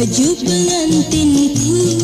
baju pengantinku